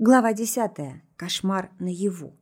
Глава 10. Кошмар наяву.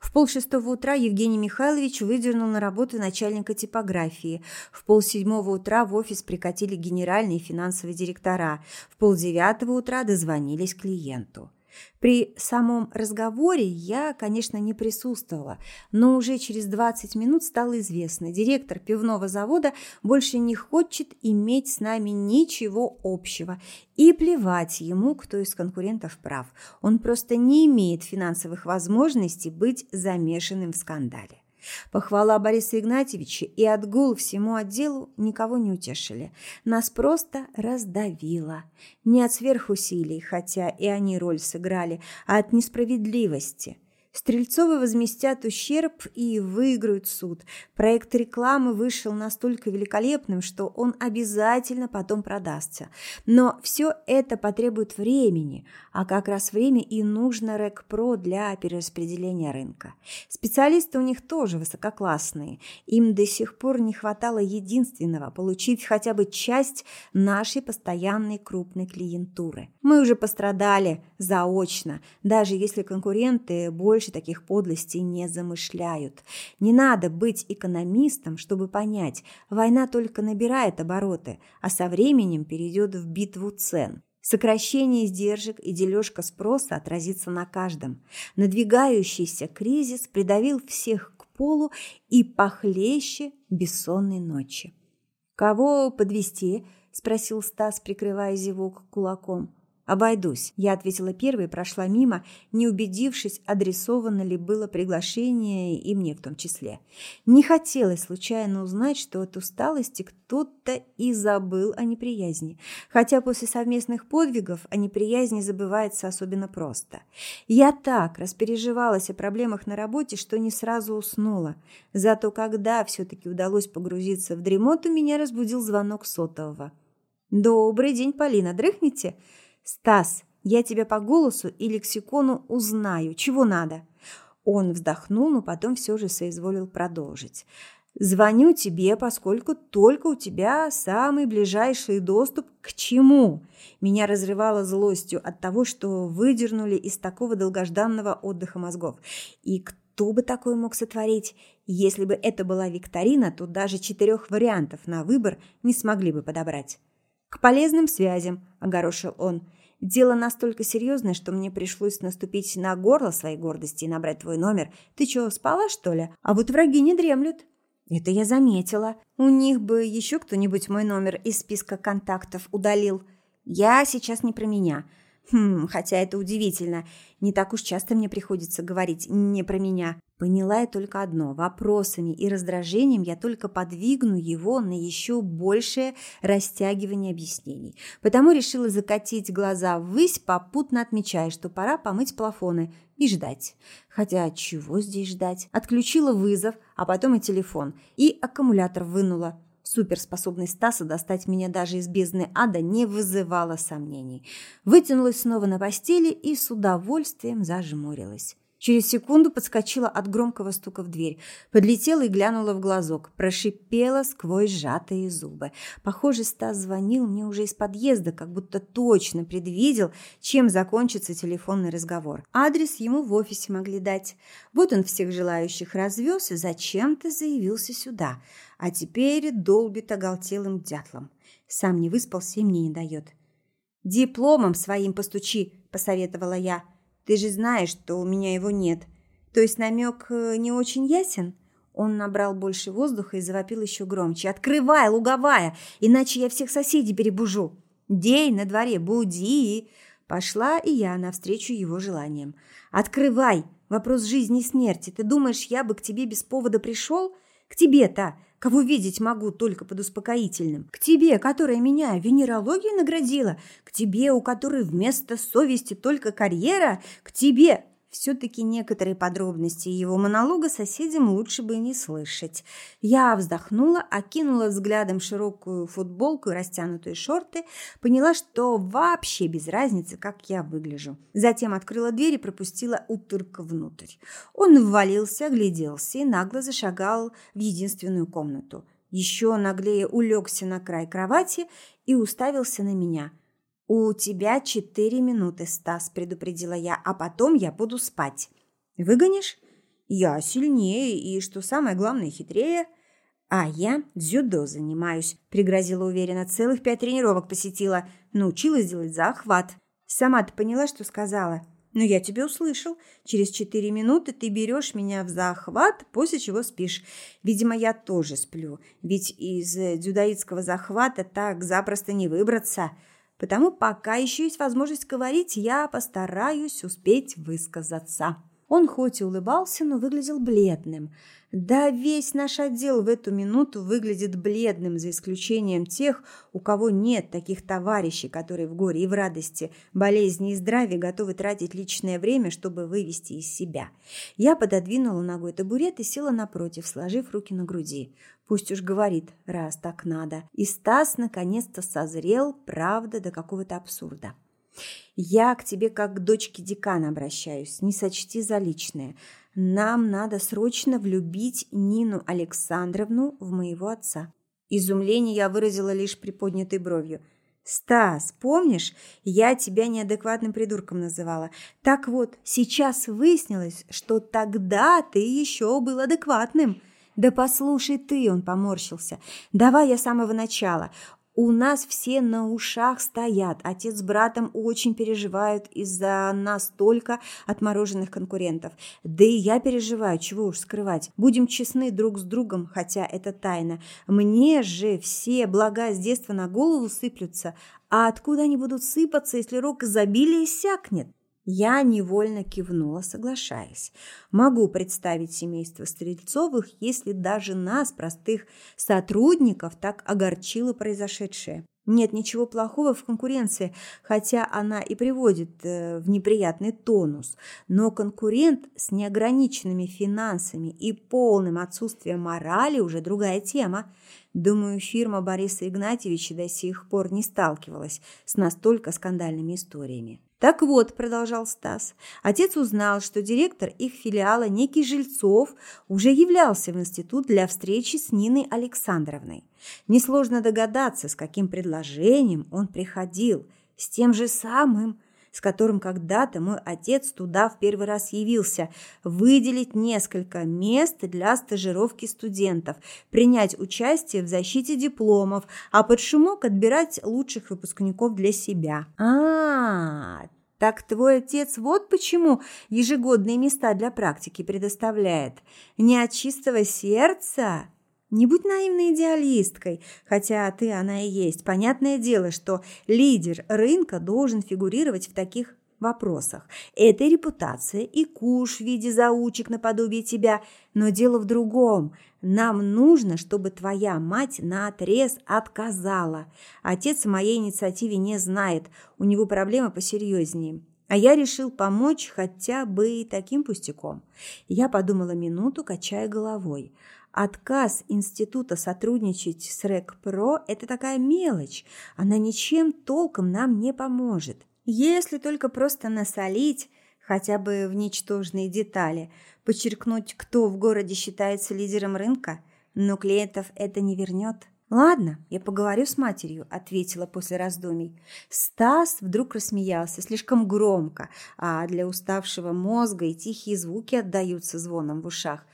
В полшестого утра Евгений Михайлович выдернул на работу начальника типографии. В полседьмого утра в офис прикатили генеральные финансовые директора. В полдевятого утра дозвонились клиенту. При самом разговоре я, конечно, не присутствовала, но уже через 20 минут стало известно, директор пивного завода больше не хочет иметь с нами ничего общего. И плевать ему, кто из конкурентов прав. Он просто не имеет финансовых возможностей быть замешанным в скандале. Похвала Бориса Игнатьевича и отгул всему отделу никого не утешили. Нас просто раздавило. Не от сверхусилий, хотя и они роль сыграли, а от несправедливости. Стрельцовы возместят ущерб и выиграют суд. Проект рекламы вышел настолько великолепным, что он обязательно потом продастся. Но все это потребует времени, а как раз время и нужно РЭКПРО для перераспределения рынка. Специалисты у них тоже высококлассные. Им до сих пор не хватало единственного – получить хотя бы часть нашей постоянной крупной клиентуры. Мы уже пострадали заочно, даже если конкуренты больше больше таких подлостей не замышляют. Не надо быть экономистом, чтобы понять, война только набирает обороты, а со временем перейдет в битву цен. Сокращение издержек и дележка спроса отразится на каждом. Надвигающийся кризис придавил всех к полу и похлеще бессонной ночи. «Кого подвести? спросил Стас, прикрывая зевок кулаком. «Обойдусь», – я ответила первой и прошла мимо, не убедившись, адресовано ли было приглашение и мне в том числе. Не хотелось случайно узнать, что от усталости кто-то и забыл о неприязни, хотя после совместных подвигов о неприязни забывается особенно просто. Я так распереживалась о проблемах на работе, что не сразу уснула. Зато когда все-таки удалось погрузиться в дремоту, меня разбудил звонок сотового. «Добрый день, Полина, дрыхните?» «Стас, я тебя по голосу и лексикону узнаю. Чего надо?» Он вздохнул, но потом все же соизволил продолжить. «Звоню тебе, поскольку только у тебя самый ближайший доступ к чему?» Меня разрывало злостью от того, что выдернули из такого долгожданного отдыха мозгов. И кто бы такое мог сотворить? Если бы это была викторина, то даже четырех вариантов на выбор не смогли бы подобрать. «К полезным связям», – огорошил он. «Дело настолько серьезное, что мне пришлось наступить на горло своей гордости и набрать твой номер. Ты что, спала, что ли? А вот враги не дремлют». «Это я заметила. У них бы еще кто-нибудь мой номер из списка контактов удалил. Я сейчас не про меня». Хм, хотя это удивительно. Не так уж часто мне приходится говорить не про меня. Поняла я только одно. Вопросами и раздражением я только подвигну его на еще большее растягивание объяснений. Потому решила закатить глаза ввысь, попутно отмечая, что пора помыть плафоны и ждать. Хотя чего здесь ждать? Отключила вызов, а потом и телефон. И аккумулятор вынула. Суперспособность Стаса достать меня даже из бездны ада не вызывала сомнений. Вытянулась снова на постели и с удовольствием зажмурилась. Через секунду подскочила от громкого стука в дверь, подлетела и глянула в глазок, прошипела сквозь сжатые зубы. Похоже, Стас звонил мне уже из подъезда, как будто точно предвидел, чем закончится телефонный разговор. Адрес ему в офисе могли дать. Вот он всех желающих развез и зачем-то заявился сюда, а теперь долбит оголтелым дятлом. Сам не выспался и мне не дает. «Дипломом своим постучи», – посоветовала я. Ты же знаешь, что у меня его нет. То есть намек э, не очень ясен?» Он набрал больше воздуха и завопил еще громче. «Открывай, луговая, иначе я всех соседей перебужу!» «День на дворе, буди!» Пошла и я навстречу его желаниям. «Открывай! Вопрос жизни и смерти. Ты думаешь, я бы к тебе без повода пришел? К тебе-то, кого видеть могу только под успокоительным. К тебе, которая меня венерологией наградила. К тебе, у которой вместо совести только карьера. К тебе, все-таки некоторые подробности его монолога соседям лучше бы не слышать. Я вздохнула, окинула взглядом широкую футболку и растянутые шорты, поняла, что вообще без разницы, как я выгляжу. Затем открыла дверь и пропустила утырка внутрь. Он ввалился, огляделся и нагло зашагал в единственную комнату. Еще наглее улегся на край кровати и уставился на меня – «У тебя четыре минуты, Стас», – предупредила я, – «а потом я буду спать». «Выгонишь?» «Я сильнее и, что самое главное, хитрее». «А я дзюдо занимаюсь», – пригрозила уверенно. «Целых пять тренировок посетила. Научилась делать захват». «Сама ты поняла, что сказала?» «Ну, я тебя услышал. Через четыре минуты ты берешь меня в захват, после чего спишь. Видимо, я тоже сплю, ведь из дзюдоидского захвата так запросто не выбраться». Потому пока еще есть возможность говорить, я постараюсь успеть высказаться. Он хоть и улыбался, но выглядел бледным. Да весь наш отдел в эту минуту выглядит бледным, за исключением тех, у кого нет таких товарищей, которые в горе и в радости, болезни и здравии готовы тратить личное время, чтобы вывести из себя. Я пододвинула ногой табурет и села напротив, сложив руки на груди. Пусть уж говорит, раз так надо. И Стас наконец-то созрел, правда, до какого-то абсурда. Я к тебе как к дочке декана обращаюсь, не сочти за личное. Нам надо срочно влюбить Нину Александровну в моего отца. Изумление я выразила лишь приподнятой бровью. «Стас, помнишь, я тебя неадекватным придурком называла? Так вот, сейчас выяснилось, что тогда ты еще был адекватным». «Да послушай ты», — он поморщился. «Давай я с самого начала. У нас все на ушах стоят. Отец с братом очень переживают из-за настолько отмороженных конкурентов. Да и я переживаю, чего уж скрывать. Будем честны друг с другом, хотя это тайна. Мне же все блага с детства на голову сыплются. А откуда они будут сыпаться, если рок изобилия иссякнет? Я невольно кивнула, соглашаясь. Могу представить семейство Стрельцовых, если даже нас, простых сотрудников, так огорчило произошедшее. Нет ничего плохого в конкуренции, хотя она и приводит э, в неприятный тонус. Но конкурент с неограниченными финансами и полным отсутствием морали уже другая тема. Думаю, фирма Бориса Игнатьевича до сих пор не сталкивалась с настолько скандальными историями. Так вот, продолжал Стас, отец узнал, что директор их филиала, некий Жильцов, уже являлся в институт для встречи с Ниной Александровной. Несложно догадаться, с каким предложением он приходил, с тем же самым, с которым когда-то мой отец туда в первый раз явился, выделить несколько мест для стажировки студентов, принять участие в защите дипломов, а под шумок отбирать лучших выпускников для себя. А, так твой отец вот почему ежегодные места для практики предоставляет. Не от чистого сердца? Не будь наивной идеалисткой, хотя ты она и есть. Понятное дело, что лидер рынка должен фигурировать в таких вопросах. Это репутация и куш в виде заучек наподобие тебя. Но дело в другом. Нам нужно, чтобы твоя мать наотрез отказала. Отец моей инициативе не знает. У него проблемы посерьезнее. А я решил помочь хотя бы и таким пустяком. Я подумала минуту, качая головой. Отказ института сотрудничать с РЭК-ПРО – это такая мелочь. Она ничем толком нам не поможет. Если только просто насолить, хотя бы в ничтожные детали, подчеркнуть, кто в городе считается лидером рынка, но клиентов это не вернет. «Ладно, я поговорю с матерью», – ответила после раздумий. Стас вдруг рассмеялся слишком громко, а для уставшего мозга и тихие звуки отдаются звоном в ушах.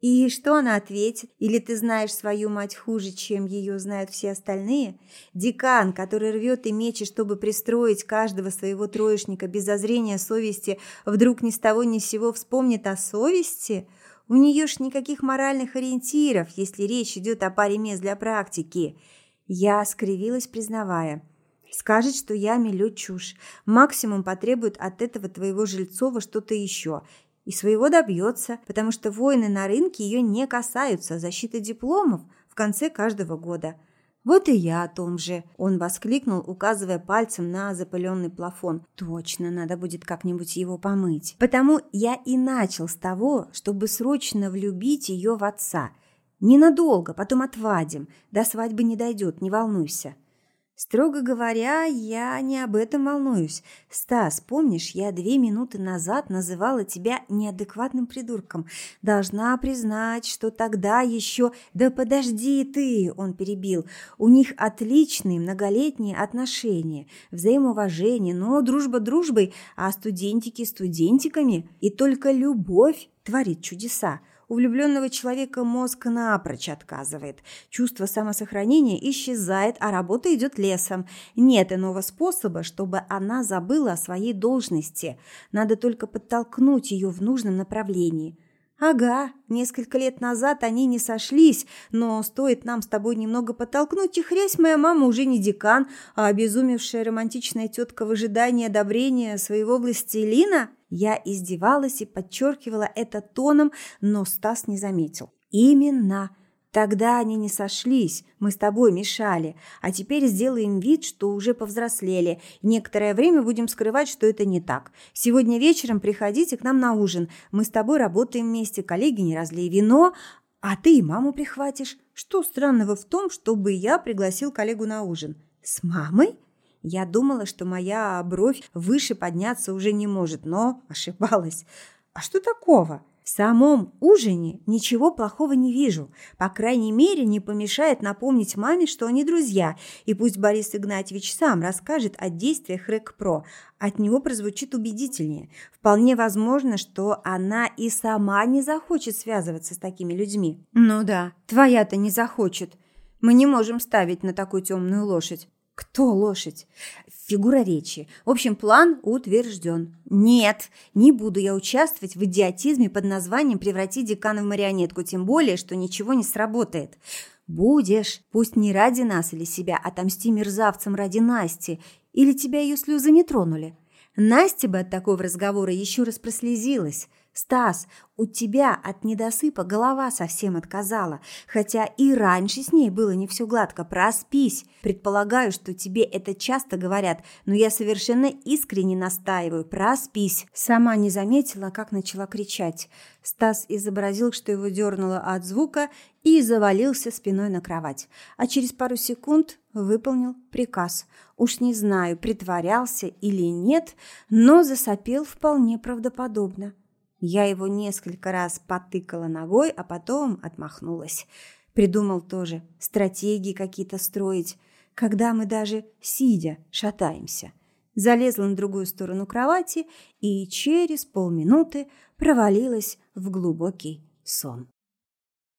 И что она ответит? Или ты знаешь свою мать хуже, чем ее знают все остальные? Декан, который рвет и мечет, чтобы пристроить каждого своего троечника без зазрения совести, вдруг ни с того ни с сего вспомнит о совести? У нее ж никаких моральных ориентиров, если речь идет о паре мест для практики. Я скривилась, признавая. Скажет, что я мелю чушь. Максимум потребует от этого твоего Жильцова что-то еще – и своего добьется, потому что войны на рынке ее не касаются, защита дипломов в конце каждого года. Вот и я о том же, он воскликнул, указывая пальцем на запыленный плафон. Точно, надо будет как-нибудь его помыть. Потому я и начал с того, чтобы срочно влюбить ее в отца. Ненадолго, потом отвадим. До свадьбы не дойдет, не волнуйся. Строго говоря, я не об этом волнуюсь. Стас, помнишь, я две минуты назад называла тебя неадекватным придурком. Должна признать, что тогда еще... Да подожди ты, он перебил. У них отличные многолетние отношения, взаимоуважение, но дружба дружбой, а студентики студентиками. И только любовь творит чудеса. У влюбленного человека мозг напрочь отказывает. Чувство самосохранения исчезает, а работа идет лесом. Нет иного способа, чтобы она забыла о своей должности. Надо только подтолкнуть ее в нужном направлении. Ага, несколько лет назад они не сошлись, но стоит нам с тобой немного подтолкнуть, и хрясь моя мама уже не декан, а обезумевшая романтичная тетка в ожидании одобрения своего властелина. Я издевалась и подчеркивала это тоном, но Стас не заметил. Именно. Тогда они не сошлись, мы с тобой мешали, а теперь сделаем вид, что уже повзрослели. Некоторое время будем скрывать, что это не так. Сегодня вечером приходите к нам на ужин. Мы с тобой работаем вместе, коллеги, не разлей вино, а ты и маму прихватишь. Что странного в том, чтобы я пригласил коллегу на ужин? С мамой? Я думала, что моя бровь выше подняться уже не может, но ошибалась. А что такого? В самом ужине ничего плохого не вижу. По крайней мере, не помешает напомнить маме, что они друзья, и пусть Борис Игнатьевич сам расскажет о действиях РЭК-ПРО. От него прозвучит убедительнее. Вполне возможно, что она и сама не захочет связываться с такими людьми. Ну да, твоя-то не захочет. Мы не можем ставить на такую темную лошадь. Кто лошадь? Фигура речи. В общем, план утвержден. Нет, не буду я участвовать в идиотизме под названием «превратить декана в марионетку», тем более, что ничего не сработает. Будешь, пусть не ради нас или себя, отомсти мерзавцам ради Насти. Или тебя ее слезы не тронули. Настя бы от такого разговора еще раз прослезилась. «Стас, у тебя от недосыпа голова совсем отказала, хотя и раньше с ней было не все гладко. Проспись. Предполагаю, что тебе это часто говорят, но я совершенно искренне настаиваю. Проспись». Сама не заметила, как начала кричать. Стас изобразил, что его дернуло от звука и завалился спиной на кровать. А через пару секунд выполнил приказ. Уж не знаю, притворялся или нет, но засопел вполне правдоподобно. Я его несколько раз потыкала ногой, а потом отмахнулась. Придумал тоже стратегии какие-то строить, когда мы даже сидя шатаемся. Залезла на другую сторону кровати и через полминуты провалилась в глубокий сон.